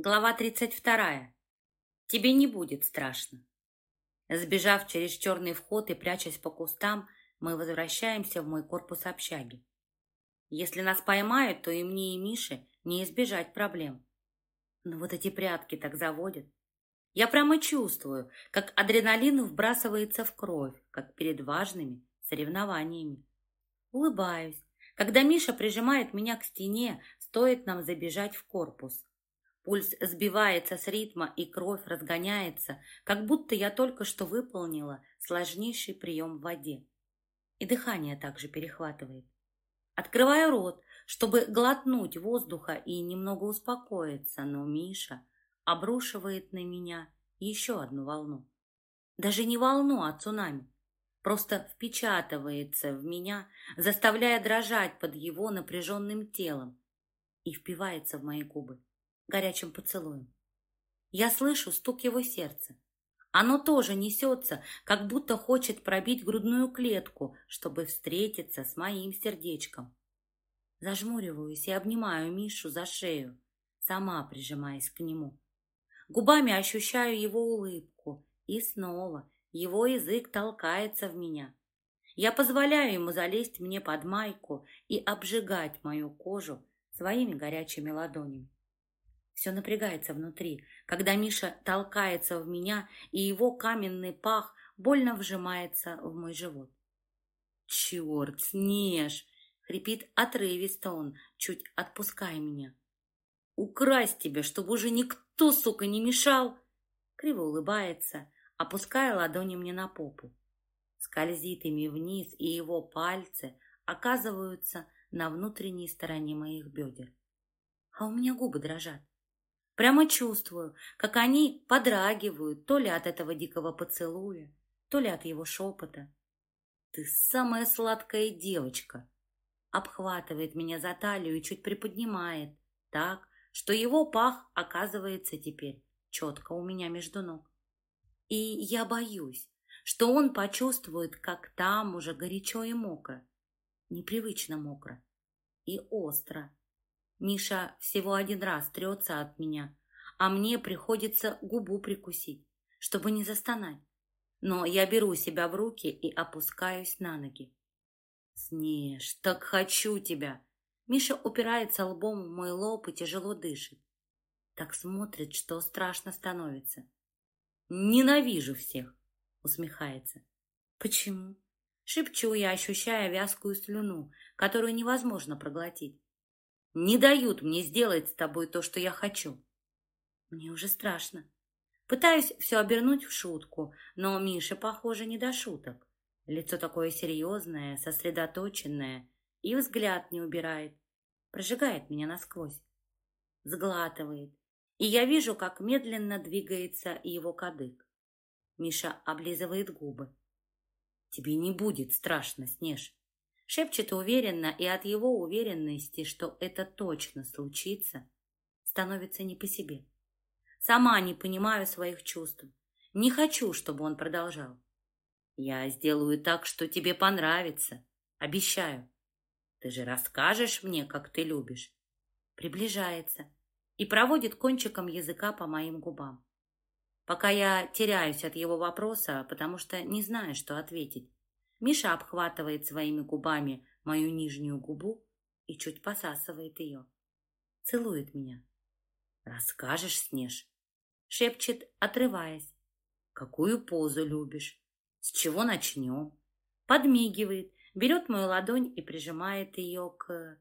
Глава 32. Тебе не будет страшно. Сбежав через черный вход и прячась по кустам, мы возвращаемся в мой корпус общаги. Если нас поймают, то и мне, и Мише не избежать проблем. Но вот эти прятки так заводят. Я прямо чувствую, как адреналин вбрасывается в кровь, как перед важными соревнованиями. Улыбаюсь, когда Миша прижимает меня к стене, стоит нам забежать в корпус. Пульс сбивается с ритма, и кровь разгоняется, как будто я только что выполнила сложнейший прием в воде. И дыхание также перехватывает. Открываю рот, чтобы глотнуть воздуха и немного успокоиться, но Миша обрушивает на меня еще одну волну. Даже не волну, а цунами. Просто впечатывается в меня, заставляя дрожать под его напряженным телом и впивается в мои губы горячим поцелуем. Я слышу стук его сердца. Оно тоже несется, как будто хочет пробить грудную клетку, чтобы встретиться с моим сердечком. Зажмуриваюсь и обнимаю Мишу за шею, сама прижимаясь к нему. Губами ощущаю его улыбку, и снова его язык толкается в меня. Я позволяю ему залезть мне под майку и обжигать мою кожу своими горячими ладонями. Все напрягается внутри, когда Миша толкается в меня, и его каменный пах больно вжимается в мой живот. «Черт, Снеж!» — хрипит отрывисто он, чуть отпуская меня. «Украсть тебя, чтобы уже никто, сука, не мешал!» Криво улыбается, опуская ладони мне на попу. Скользит ими вниз, и его пальцы оказываются на внутренней стороне моих бедер. А у меня губы дрожат. Прямо чувствую, как они подрагивают то ли от этого дикого поцелуя, то ли от его шепота. «Ты самая сладкая девочка!» Обхватывает меня за талию и чуть приподнимает, так, что его пах оказывается теперь четко у меня между ног. И я боюсь, что он почувствует, как там уже горячо и мокро, непривычно мокро и остро, Миша всего один раз трется от меня, а мне приходится губу прикусить, чтобы не застонать. Но я беру себя в руки и опускаюсь на ноги. «Снеж, так хочу тебя!» Миша упирается лбом в мой лоб и тяжело дышит. Так смотрит, что страшно становится. «Ненавижу всех!» — усмехается. «Почему?» Шепчу я, ощущая вязкую слюну, которую невозможно проглотить не дают мне сделать с тобой то, что я хочу. Мне уже страшно. Пытаюсь все обернуть в шутку, но Миша, похоже, не до шуток. Лицо такое серьезное, сосредоточенное, и взгляд не убирает. Прожигает меня насквозь. Сглатывает, и я вижу, как медленно двигается его кадык. Миша облизывает губы. Тебе не будет страшно, Снеж. Шепчет уверенно, и от его уверенности, что это точно случится, становится не по себе. Сама не понимаю своих чувств. Не хочу, чтобы он продолжал. Я сделаю так, что тебе понравится. Обещаю. Ты же расскажешь мне, как ты любишь. Приближается и проводит кончиком языка по моим губам. Пока я теряюсь от его вопроса, потому что не знаю, что ответить. Миша обхватывает своими губами мою нижнюю губу и чуть посасывает ее. Целует меня. «Расскажешь, Снеж?» Шепчет, отрываясь. «Какую позу любишь? С чего начнем?» Подмигивает, берет мою ладонь и прижимает ее к...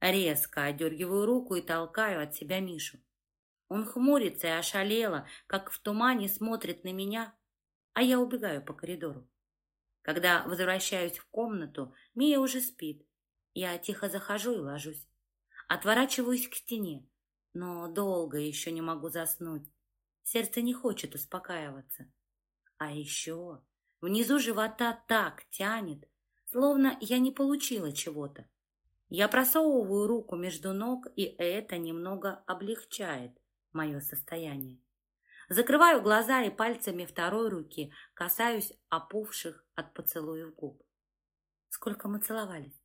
Резко одергиваю руку и толкаю от себя Мишу. Он хмурится и ошалело, как в тумане смотрит на меня, а я убегаю по коридору. Когда возвращаюсь в комнату, Мия уже спит. Я тихо захожу и ложусь. Отворачиваюсь к стене, но долго еще не могу заснуть. Сердце не хочет успокаиваться. А еще внизу живота так тянет, словно я не получила чего-то. Я просовываю руку между ног, и это немного облегчает мое состояние. Закрываю глаза и пальцами второй руки касаюсь опухших от поцелуев губ. Сколько мы целовались.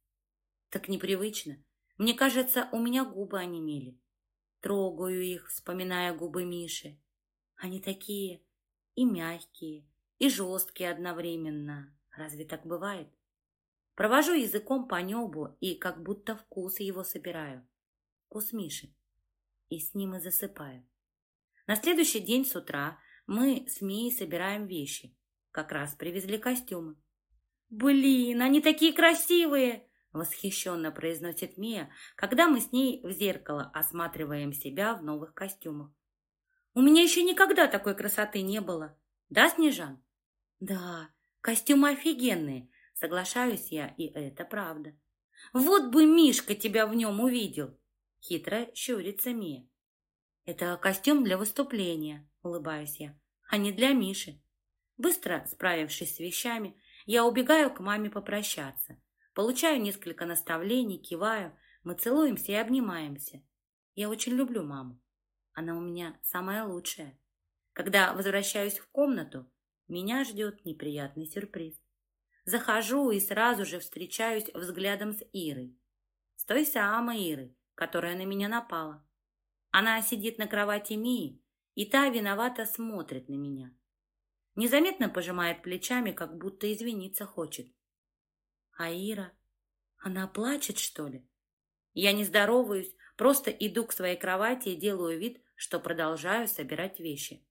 Так непривычно. Мне кажется, у меня губы онемели. Трогаю их, вспоминая губы Миши. Они такие и мягкие, и жесткие одновременно. Разве так бывает? Провожу языком по небу и как будто вкус его собираю. Вкус Миши. И с ним и засыпаю. На следующий день с утра мы с Мией собираем вещи. Как раз привезли костюмы. «Блин, они такие красивые!» Восхищенно произносит Мия, когда мы с ней в зеркало осматриваем себя в новых костюмах. «У меня еще никогда такой красоты не было. Да, Снежан?» «Да, костюмы офигенные, соглашаюсь я, и это правда. Вот бы Мишка тебя в нем увидел!» Хитро щурится Мия. «Это костюм для выступления», — улыбаюсь я, «а не для Миши». Быстро справившись с вещами, я убегаю к маме попрощаться. Получаю несколько наставлений, киваю, мы целуемся и обнимаемся. Я очень люблю маму. Она у меня самая лучшая. Когда возвращаюсь в комнату, меня ждет неприятный сюрприз. Захожу и сразу же встречаюсь взглядом с Ирой. С той самой Ирой, которая на меня напала. Она сидит на кровати Мии, и та виновато смотрит на меня. Незаметно пожимает плечами, как будто извиниться хочет. А Ира? Она плачет, что ли? Я не здороваюсь, просто иду к своей кровати и делаю вид, что продолжаю собирать вещи.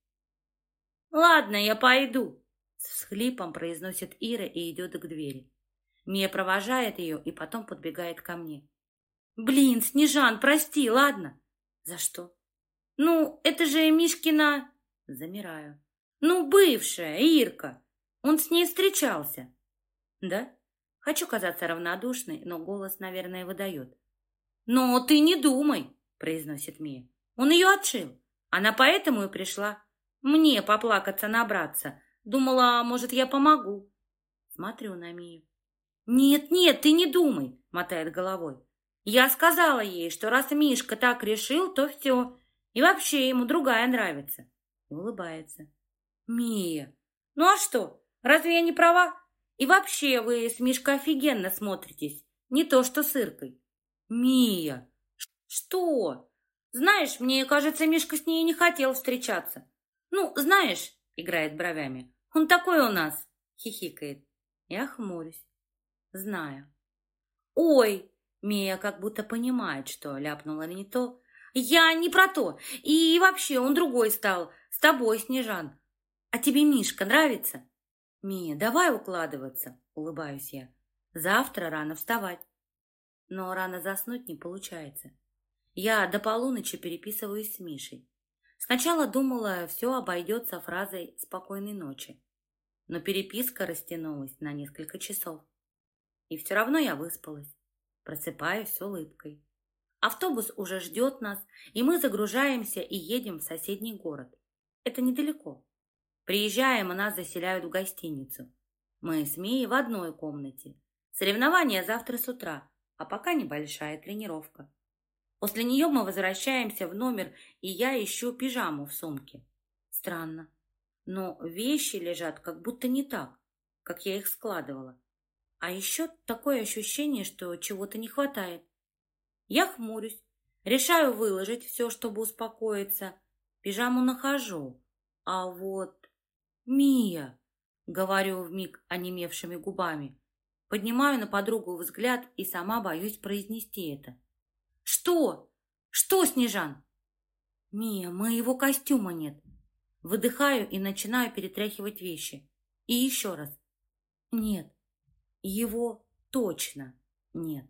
«Ладно, я пойду», — с всхлипом произносит Ира и идет к двери. Мия провожает ее и потом подбегает ко мне. «Блин, Снежан, прости, ладно?» За что? Ну, это же Мишкина... Замираю. Ну, бывшая, Ирка. Он с ней встречался. Да? Хочу казаться равнодушной, но голос, наверное, выдает. Но ты не думай, произносит Мия. Он ее отшил. Она поэтому и пришла. Мне поплакаться набраться. Думала, может, я помогу. Смотрю на Мию. «Нет, нет, ты не думай», — мотает головой. Я сказала ей, что раз Мишка так решил, то все. И вообще ему другая нравится. Улыбается. Мия, ну а что? Разве я не права? И вообще вы с Мишкой офигенно смотритесь. Не то что с Иркой. Мия, что? Знаешь, мне кажется, Мишка с ней не хотел встречаться. Ну, знаешь, играет бровями. Он такой у нас, хихикает. Я хмурюсь. Знаю. Ой, Мия как будто понимает, что ляпнула не то. «Я не про то. И вообще он другой стал. С тобой, Снежан. А тебе Мишка нравится?» «Мия, давай укладываться», — улыбаюсь я. «Завтра рано вставать». Но рано заснуть не получается. Я до полуночи переписываюсь с Мишей. Сначала думала, все обойдется фразой «спокойной ночи». Но переписка растянулась на несколько часов. И все равно я выспалась. Просыпаюсь с улыбкой. Автобус уже ждет нас, и мы загружаемся и едем в соседний город. Это недалеко. Приезжаем, и нас заселяют в гостиницу. Мы с Мией в одной комнате. Соревнования завтра с утра, а пока небольшая тренировка. После нее мы возвращаемся в номер, и я ищу пижаму в сумке. Странно, но вещи лежат как будто не так, как я их складывала. А еще такое ощущение, что чего-то не хватает. Я хмурюсь, решаю выложить все, чтобы успокоиться. Пижаму нахожу. А вот... Мия, говорю вмиг онемевшими губами. Поднимаю на подругу взгляд и сама боюсь произнести это. Что? Что, Снежан? Мия, моего костюма нет. Выдыхаю и начинаю перетряхивать вещи. И еще раз. Нет. Его точно нет.